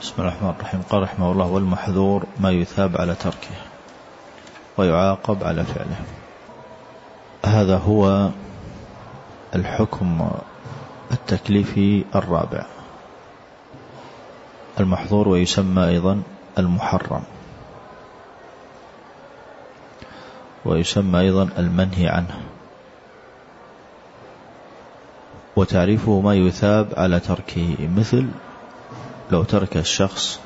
بسم الله الرحمن الرحيم. قال رحمه الله والمحذور ما يثاب على تركه ويعاقب على فعله. هذا هو الحكم التكليفي الرابع. المحظور ويسمى أيضا المحرم. ويسمى أيضا المنهي عنه. وتعريفه ما يثاب على تركه مثل لو ترك الشخص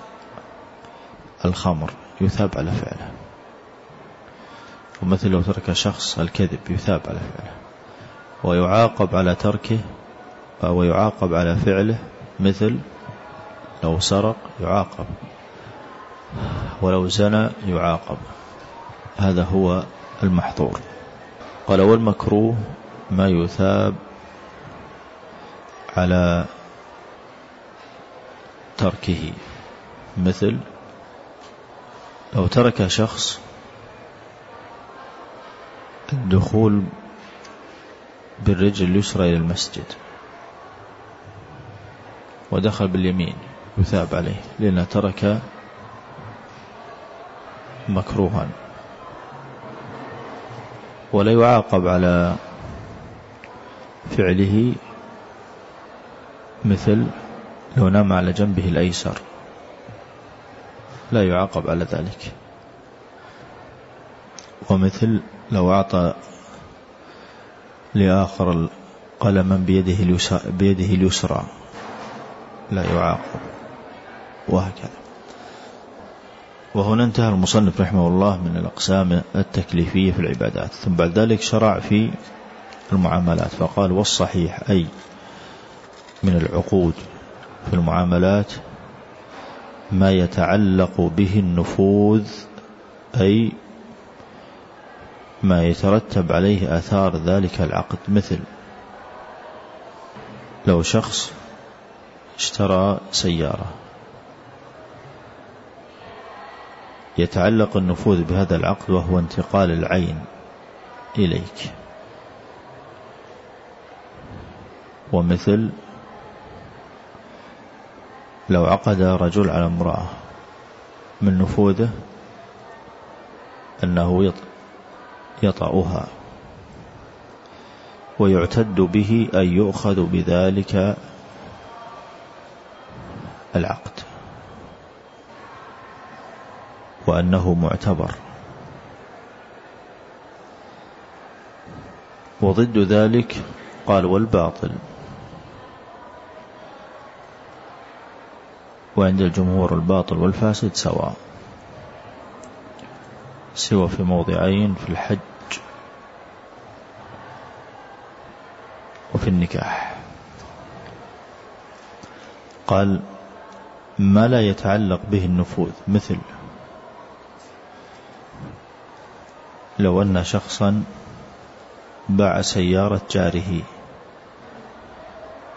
الخمر يثاب على فعله. ومثل لو ترك شخص الكذب يثاب على فعله. ويعاقب على تركه ويعاقب على فعله مثل لو سرق يعاقب ولو زنى يعاقب. هذا هو المحظور. قال والمكروه ما يثاب على تركه. مثل لو ترك شخص الدخول بالرجل اليسرى إلى المسجد ودخل باليمين يثاب عليه لأنه ترك مكروها ولا يعاقب على فعله مثل لو نام على جنبه الأيسر. لا يعاقب على ذلك. ومثل لو أعطى لآخر قلما بيده, بيده اليسرى. لا يعاقب. وهكذا. وهنا انتهى المصنف رحمه الله من الأقسام التكليفية في العبادات. ثم بعد ذلك شرع في المعاملات. فقال والصحيح أي من العقود. في المعاملات ما يتعلق به النفوذ أي ما يترتب عليه آثار ذلك العقد. مثل لو شخص اشترى سيارة يتعلق النفوذ بهذا العقد وهو انتقال العين إليك. ومثل لو عقد رجل على امرأة من نفوذه أنه يطأها ويعتد به أن يؤخذ بذلك العقد وأنه معتبر. وضد ذلك قال والباطل. وعند الجمهور الباطل والفاسد سواء. سوى في موضعين في الحج وفي النكاح. قال ما لا يتعلق به النفوذ مثل لو أن شخصا باع سيارة جاره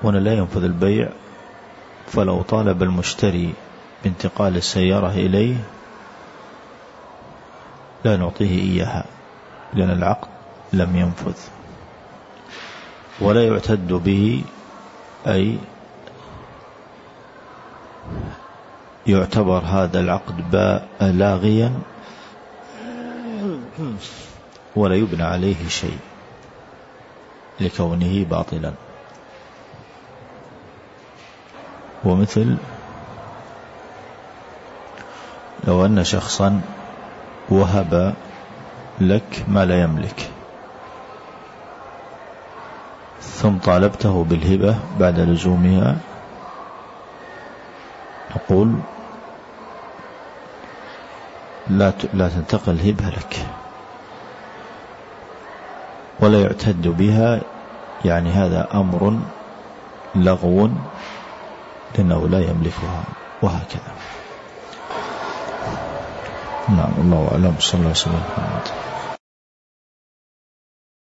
هنا لا ينفذ البيع فلو طالب المشتري بانتقال السيارة إليه لا نعطيه إياها لأن العقد لم ينفذ. ولا يعتد به أي يعتبر هذا العقد لاغيا ولا يبنى عليه شيء لكونه باطلا. ومثل لو أن شخصا وهب لك ما لا يملك ثم طالبته بالهبة بعد لزومها نقول لا لا تنتقل الهبة لك ولا يعتد بها يعني هذا أمر لغو لأنه لا يملكها وهكذا. نعم الله أعلم. صلى الله عليه وسلم.